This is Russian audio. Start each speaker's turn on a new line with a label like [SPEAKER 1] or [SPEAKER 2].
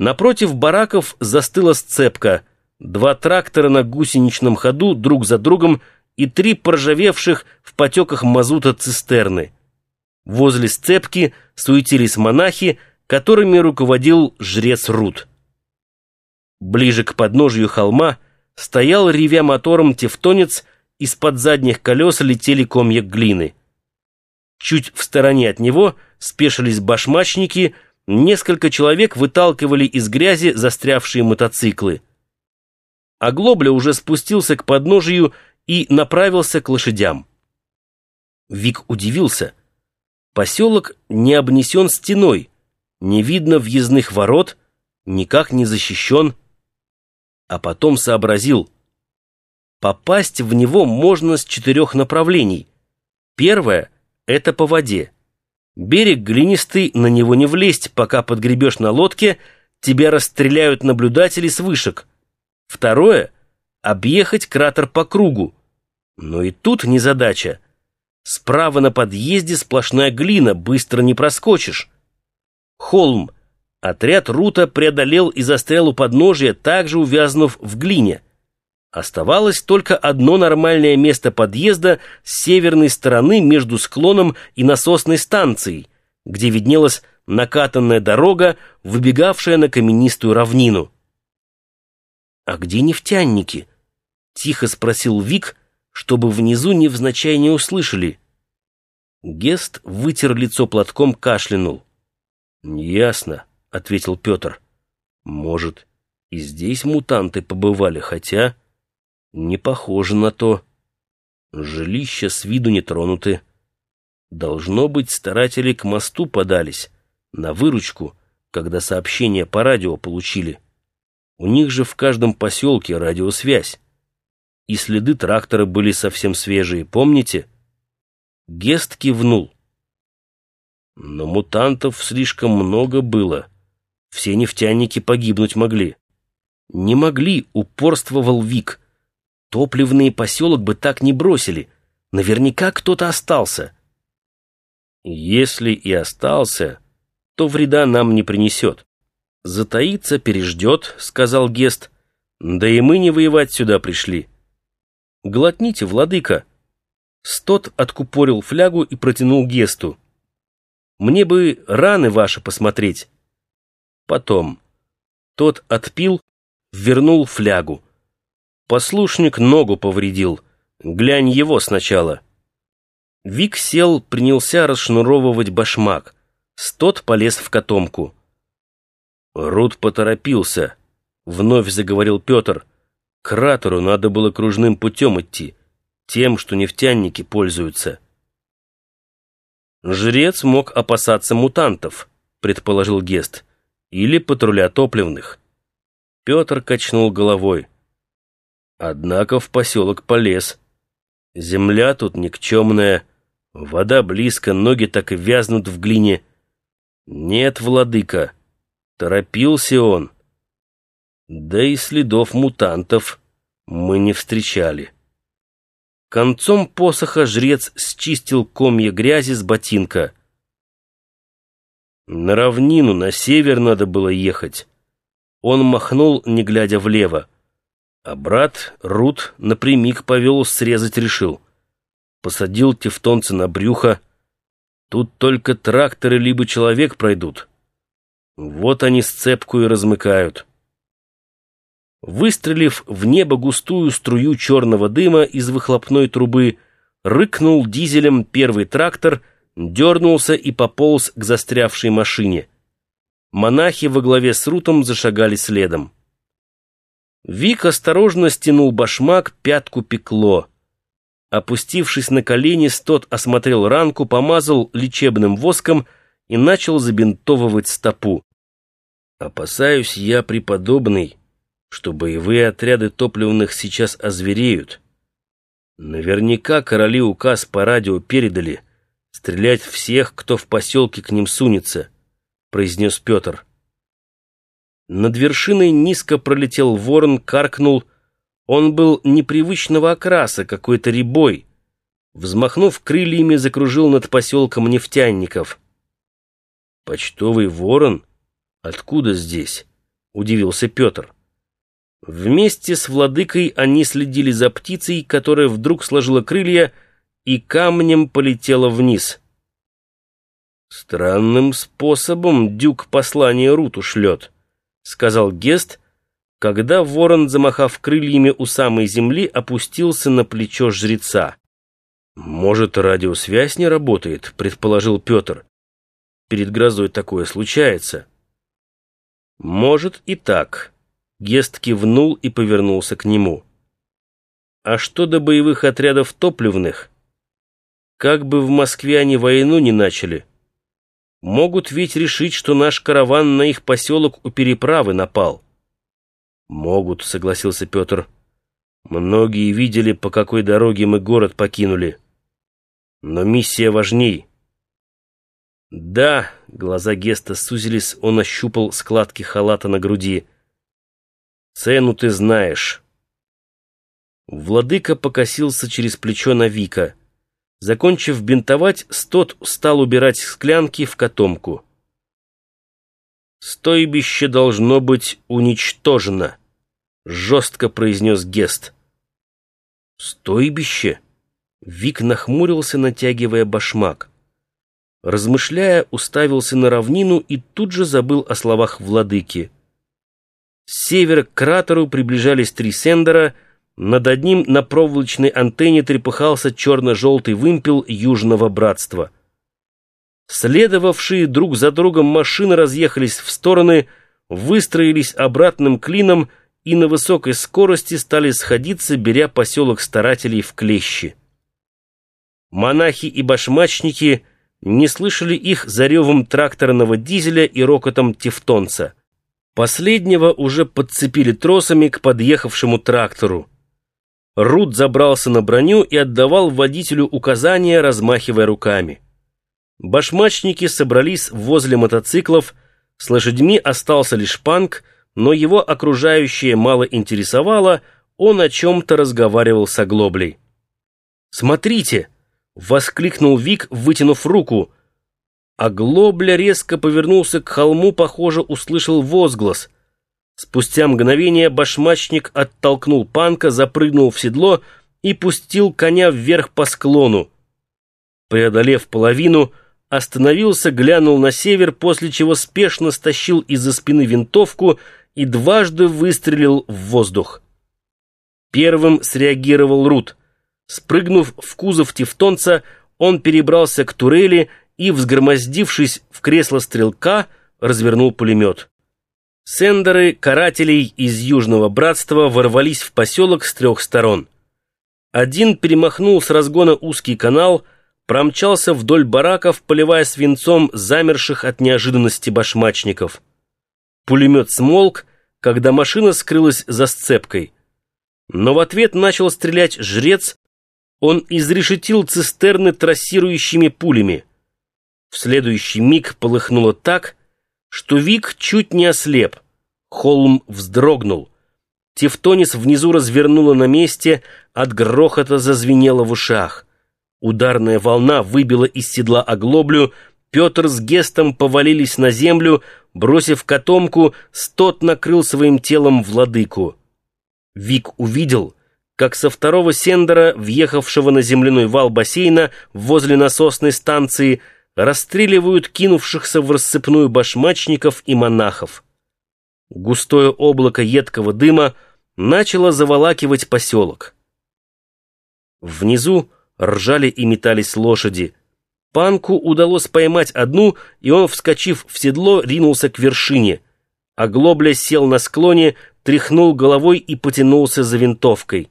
[SPEAKER 1] Напротив бараков застыла сцепка. Два трактора на гусеничном ходу друг за другом и три поржавевших в потеках мазута цистерны. Возле сцепки суетились монахи, которыми руководил жрец Рут. Ближе к подножию холма стоял, ревя мотором, тевтонец, из-под задних колес летели комья глины. Чуть в стороне от него спешились башмачники — Несколько человек выталкивали из грязи застрявшие мотоциклы. А Глобля уже спустился к подножию и направился к лошадям. Вик удивился. Поселок не обнесен стеной, не видно въездных ворот, никак не защищен. А потом сообразил. Попасть в него можно с четырех направлений. Первое — это по воде. Берег глинистый, на него не влезть, пока подгребешь на лодке, тебя расстреляют наблюдатели с вышек. Второе — объехать кратер по кругу. Но и тут не задача. Справа на подъезде сплошная глина, быстро не проскочишь. Холм. Отряд Рута преодолел и застрял у подножия, также увязнув в глине. Оставалось только одно нормальное место подъезда с северной стороны между склоном и насосной станцией, где виднелась накатанная дорога, выбегавшая на каменистую равнину. «А где нефтяники?» — тихо спросил Вик, чтобы внизу невзначай не услышали. Гест вытер лицо платком, кашлянул. «Ясно», — ответил Петр. «Может, и здесь мутанты побывали, хотя...» Не похоже на то. Жилища с виду не тронуты. Должно быть, старатели к мосту подались, на выручку, когда сообщение по радио получили. У них же в каждом поселке радиосвязь. И следы трактора были совсем свежие, помните? Гест кивнул. Но мутантов слишком много было. Все нефтяники погибнуть могли. Не могли, упорствовал Вик. Топливный поселок бы так не бросили. Наверняка кто-то остался. Если и остался, то вреда нам не принесет. Затаиться переждет, сказал Гест. Да и мы не воевать сюда пришли. Глотните, владыка. Стот откупорил флягу и протянул Гесту. Мне бы раны ваши посмотреть. Потом. Тот отпил, вернул флягу. Послушник ногу повредил. Глянь его сначала. Вик сел, принялся расшнуровывать башмак. Стот полез в котомку. Рут поторопился. Вновь заговорил Петр. К кратеру надо было кружным путем идти. Тем, что нефтяники пользуются. Жрец мог опасаться мутантов, предположил Гест. Или патруля топливных. Петр качнул головой. Однако в поселок полез. Земля тут никчемная, вода близко, ноги так и вязнут в глине. Нет, владыка, торопился он. Да и следов мутантов мы не встречали. Концом посоха жрец счистил комья грязи с ботинка. На равнину, на север надо было ехать. Он махнул, не глядя влево. А брат Рут напрямик повел, срезать решил. Посадил тевтонца на брюхо. Тут только тракторы либо человек пройдут. Вот они сцепку и размыкают. Выстрелив в небо густую струю черного дыма из выхлопной трубы, рыкнул дизелем первый трактор, дернулся и пополз к застрявшей машине. Монахи во главе с Рутом зашагали следом. Вик осторожно стянул башмак, пятку пекло. Опустившись на колени, Стот осмотрел ранку, помазал лечебным воском и начал забинтовывать стопу. «Опасаюсь я, преподобный, что боевые отряды топливных сейчас озвереют. Наверняка короли указ по радио передали стрелять всех, кто в поселке к ним сунется», — произнес Петр. Над вершиной низко пролетел ворон, каркнул. Он был непривычного окраса, какой-то рябой. Взмахнув крыльями, закружил над поселком нефтяников. «Почтовый ворон? Откуда здесь?» — удивился Петр. Вместе с владыкой они следили за птицей, которая вдруг сложила крылья и камнем полетела вниз. «Странным способом дюк послание Руту шлет», — сказал Гест, когда ворон, замахав крыльями у самой земли, опустился на плечо жреца. «Может, радиосвязь не работает», — предположил Петр. «Перед грозой такое случается». «Может и так», Гест кивнул и повернулся к нему. «А что до боевых отрядов топливных? Как бы в Москве они войну не начали. Могут ведь решить, что наш караван на их поселок у переправы напал». «Могут», — согласился Петр. «Многие видели, по какой дороге мы город покинули. Но миссия важней». «Да», — глаза Геста сузились, он ощупал складки халата на груди — Цену ты знаешь. Владыка покосился через плечо на Вика. Закончив бинтовать, Стот стал убирать склянки в котомку. «Стойбище должно быть уничтожено», — жестко произнес Гест. «Стойбище?» Вик нахмурился, натягивая башмак. Размышляя, уставился на равнину и тут же забыл о словах владыки. С севера к кратеру приближались три сендера, над одним на проволочной антенне трепыхался черно-желтый вымпел Южного Братства. Следовавшие друг за другом машины разъехались в стороны, выстроились обратным клином и на высокой скорости стали сходиться, беря поселок старателей в клещи. Монахи и башмачники не слышали их за ревом тракторного дизеля и рокотом тевтонца. Последнего уже подцепили тросами к подъехавшему трактору. Рут забрался на броню и отдавал водителю указания, размахивая руками. Башмачники собрались возле мотоциклов, с лошадьми остался лишь панк, но его окружающее мало интересовало, он о чем-то разговаривал с оглоблей. «Смотрите!» — воскликнул Вик, вытянув руку — а Глобля резко повернулся к холму, похоже, услышал возглас. Спустя мгновение башмачник оттолкнул панка, запрыгнул в седло и пустил коня вверх по склону. Преодолев половину, остановился, глянул на север, после чего спешно стащил из-за спины винтовку и дважды выстрелил в воздух. Первым среагировал Рут. Спрыгнув в кузов тевтонца, он перебрался к турели и, взгромоздившись в кресло стрелка, развернул пулемет. Сендеры карателей из Южного Братства ворвались в поселок с трех сторон. Один перемахнул с разгона узкий канал, промчался вдоль бараков, поливая свинцом замерших от неожиданности башмачников. Пулемет смолк, когда машина скрылась за сцепкой. Но в ответ начал стрелять жрец, он изрешетил цистерны трассирующими пулями. В следующий миг полыхнуло так, что Вик чуть не ослеп. Холм вздрогнул. Тевтонис внизу развернуло на месте, от грохота зазвенело в ушах. Ударная волна выбила из седла оглоблю, Петр с Гестом повалились на землю, бросив котомку, стот накрыл своим телом владыку. Вик увидел, как со второго сендера, въехавшего на земляной вал бассейна возле насосной станции, расстреливают кинувшихся в рассыпную башмачников и монахов. Густое облако едкого дыма начало заволакивать поселок. Внизу ржали и метались лошади. Панку удалось поймать одну, и он, вскочив в седло, ринулся к вершине. А Глобля сел на склоне, тряхнул головой и потянулся за винтовкой.